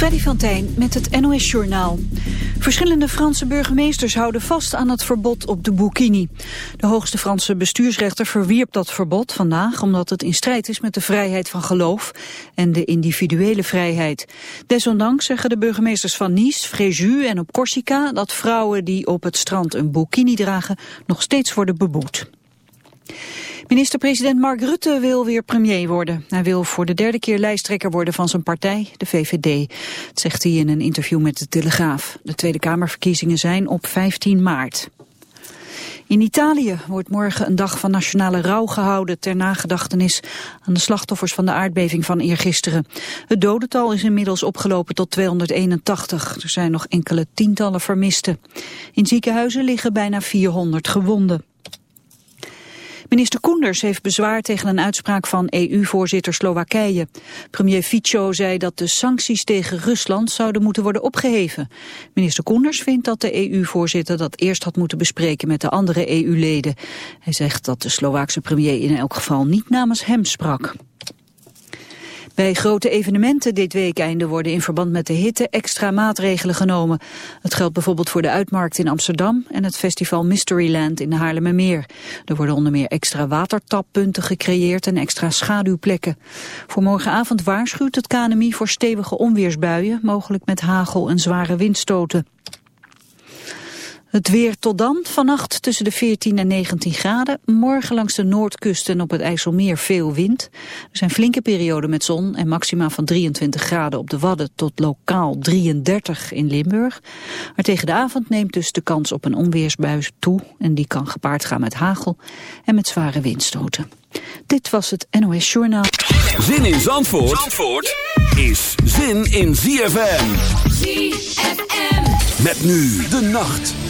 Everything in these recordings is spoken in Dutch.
Freddy van Tijn met het NOS-journaal. Verschillende Franse burgemeesters houden vast aan het verbod op de burkini. De hoogste Franse bestuursrechter verwierp dat verbod vandaag... omdat het in strijd is met de vrijheid van geloof en de individuele vrijheid. Desondanks zeggen de burgemeesters van Nice, Fréjus en op Corsica... dat vrouwen die op het strand een burkini dragen nog steeds worden beboet. Minister-president Mark Rutte wil weer premier worden. Hij wil voor de derde keer lijsttrekker worden van zijn partij, de VVD. Dat zegt hij in een interview met de Telegraaf. De Tweede Kamerverkiezingen zijn op 15 maart. In Italië wordt morgen een dag van nationale rouw gehouden ter nagedachtenis aan de slachtoffers van de aardbeving van eergisteren. Het dodental is inmiddels opgelopen tot 281. Er zijn nog enkele tientallen vermisten. In ziekenhuizen liggen bijna 400 gewonden. Minister Koenders heeft bezwaar tegen een uitspraak van EU-voorzitter Slowakije. Premier Fico zei dat de sancties tegen Rusland zouden moeten worden opgeheven. Minister Koenders vindt dat de EU-voorzitter dat eerst had moeten bespreken met de andere EU-leden. Hij zegt dat de Slovaakse premier in elk geval niet namens hem sprak. Bij grote evenementen dit weekende worden in verband met de hitte extra maatregelen genomen. Het geldt bijvoorbeeld voor de Uitmarkt in Amsterdam en het festival Mysteryland in de Haarlemmermeer. Er worden onder meer extra watertappunten gecreëerd en extra schaduwplekken. Voor morgenavond waarschuwt het KNMI voor stevige onweersbuien, mogelijk met hagel en zware windstoten. Het weer tot dan, vannacht tussen de 14 en 19 graden. Morgen langs de noordkust en op het IJsselmeer veel wind. Er zijn flinke perioden met zon en maxima van 23 graden op de Wadden tot lokaal 33 in Limburg. Maar tegen de avond neemt dus de kans op een onweersbuis toe. En die kan gepaard gaan met hagel en met zware windstoten. Dit was het NOS Journaal. Zin in Zandvoort, Zandvoort is zin in ZFM. ZFM. Met nu de nacht.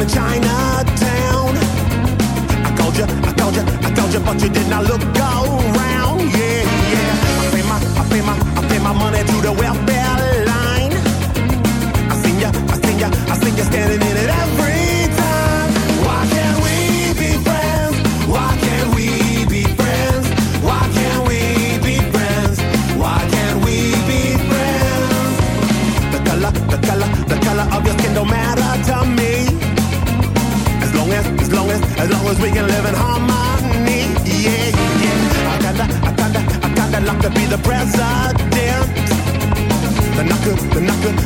down in Chinatown. I called you, I called you, I called you, but you did not look up. president. Then I could,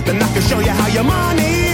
then I could, show you how your money.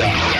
Yeah.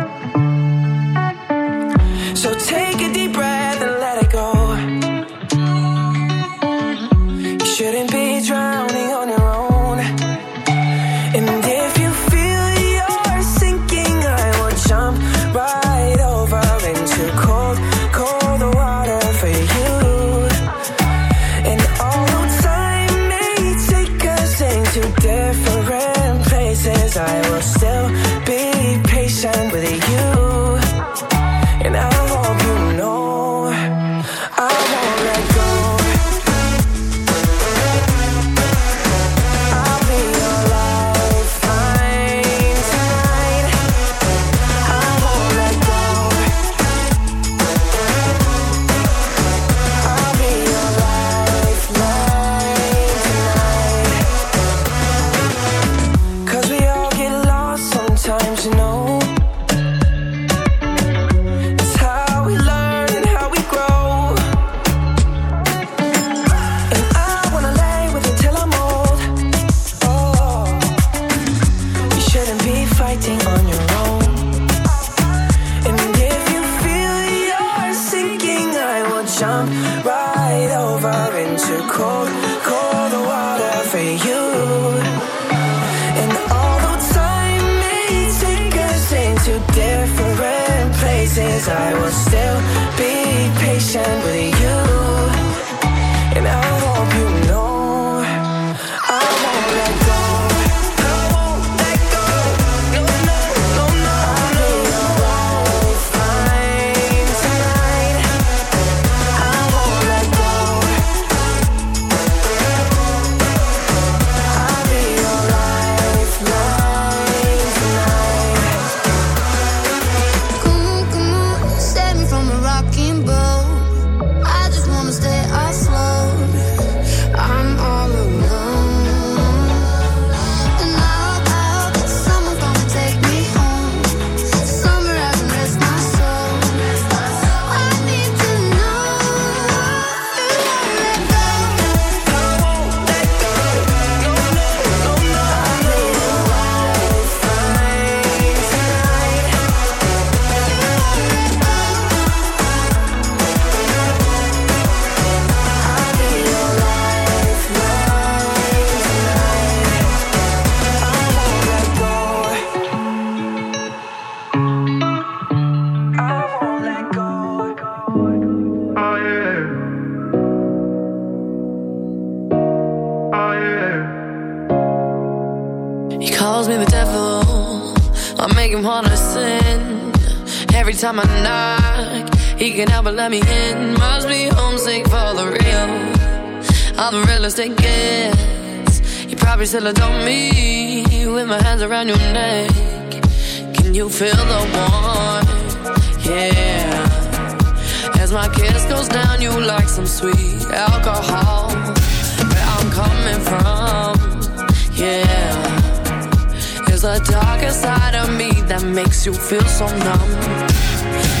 still be patient with you. but let me in. Must be homesick for the real. All the realest it gets. You probably still adore me with my hands around your neck. Can you feel the warmth? Yeah. As my kiss goes down, you like some sweet alcohol. Where I'm coming from? Yeah. Is the darker side of me that makes you feel so numb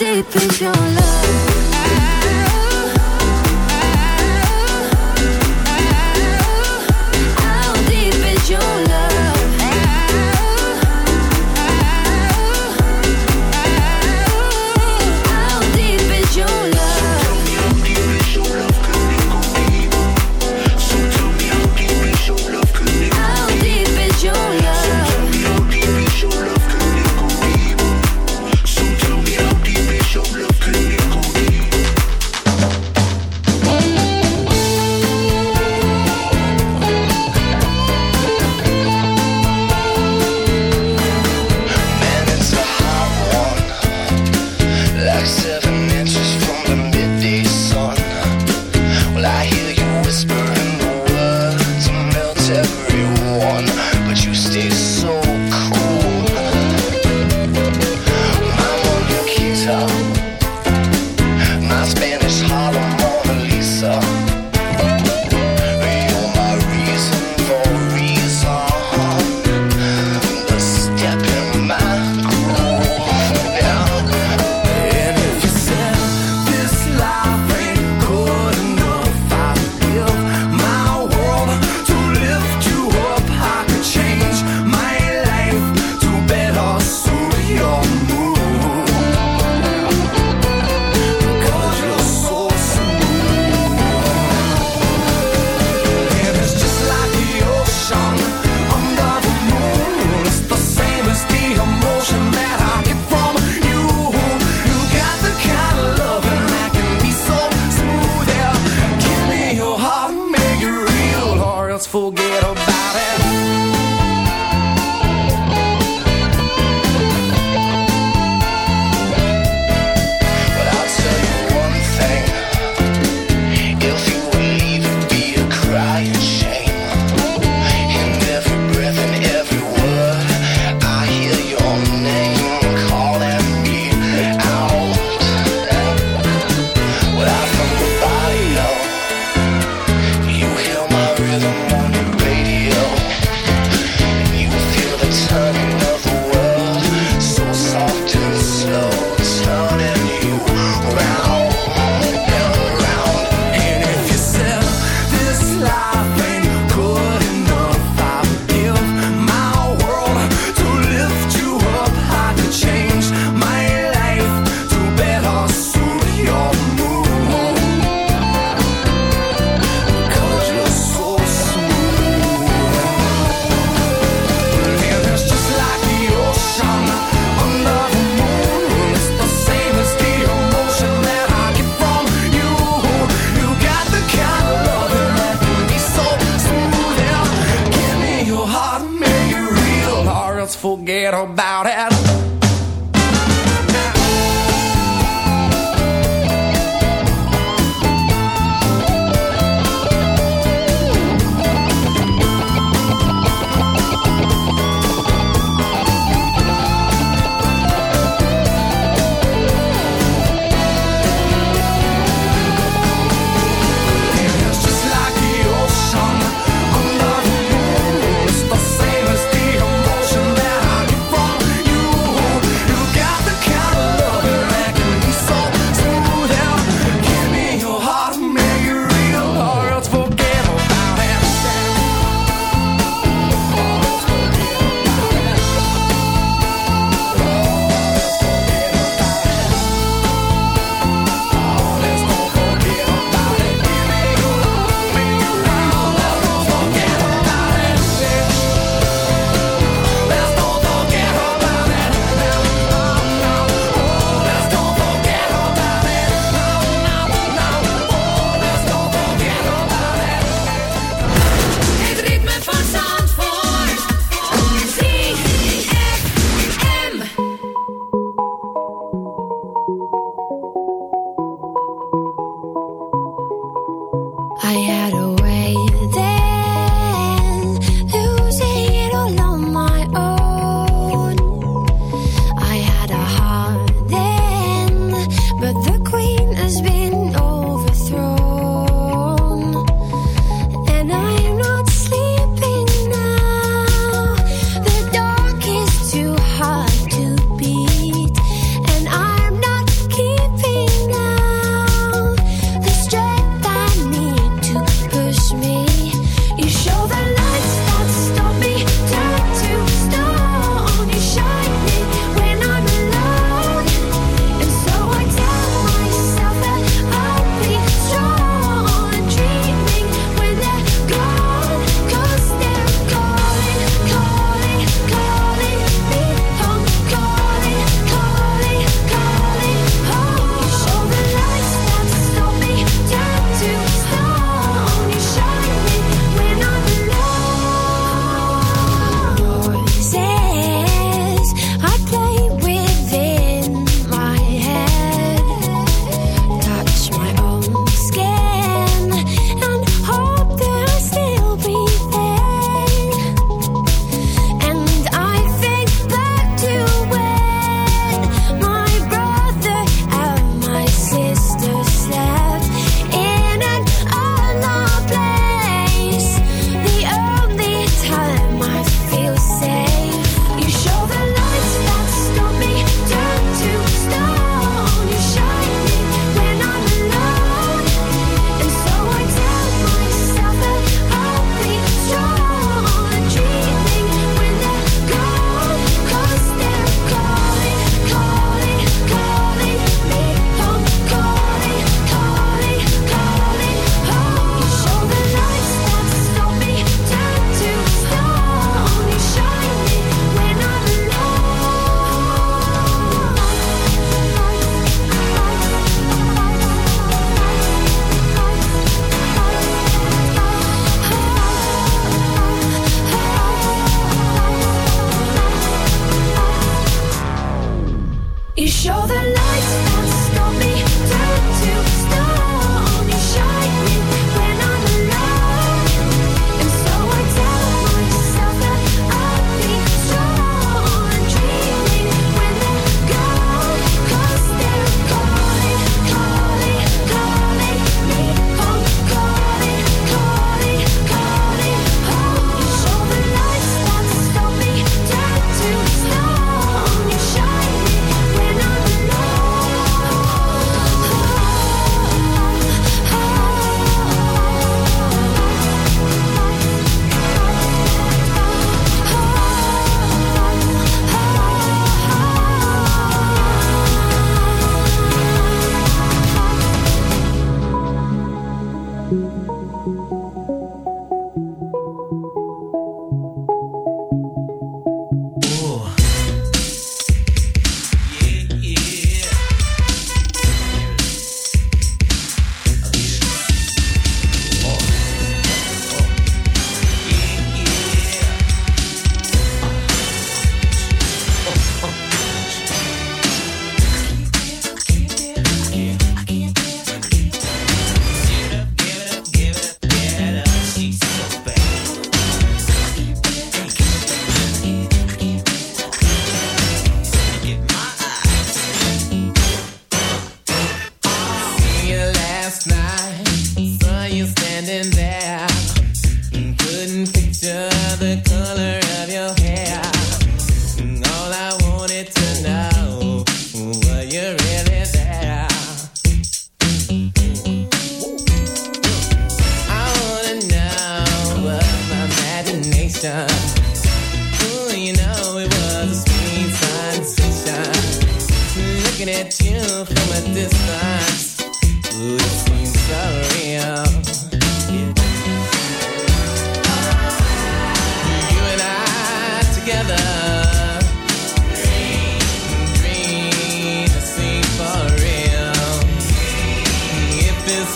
deep is your love?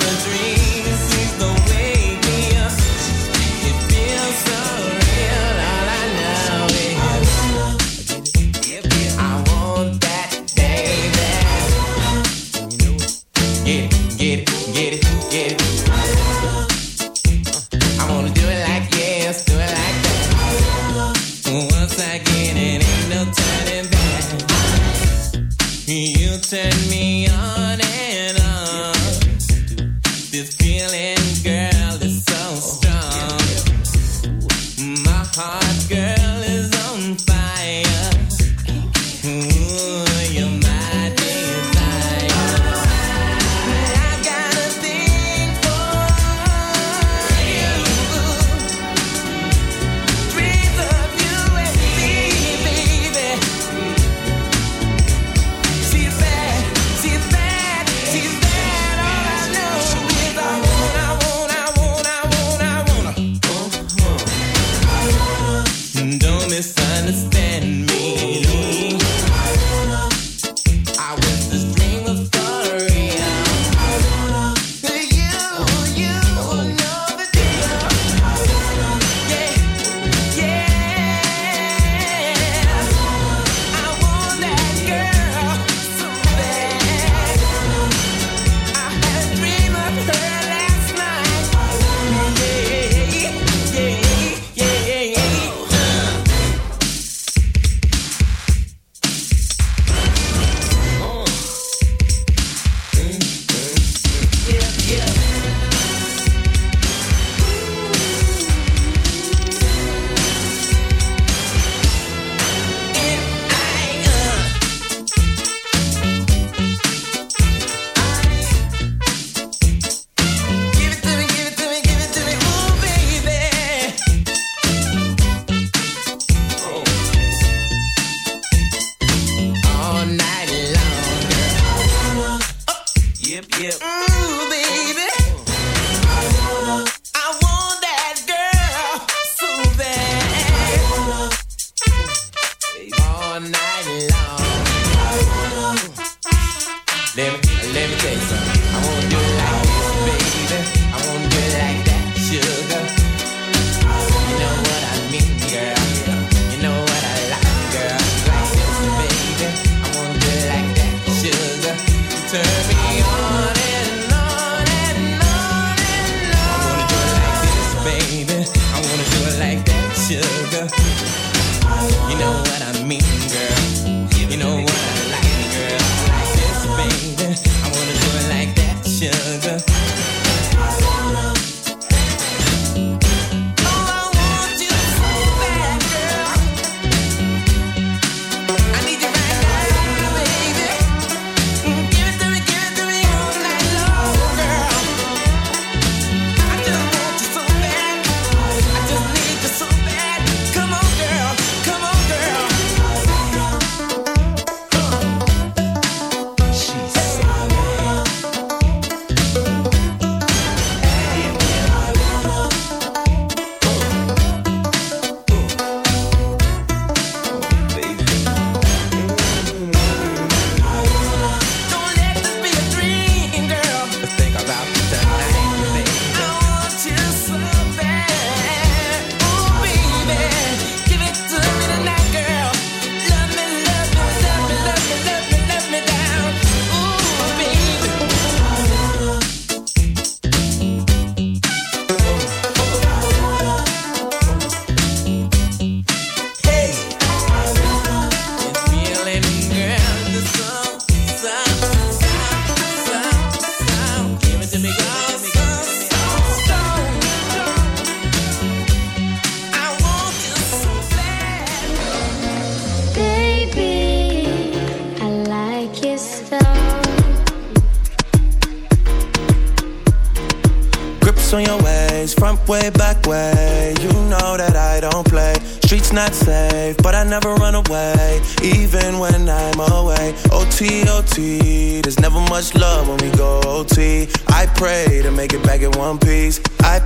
century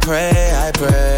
pray, I pray.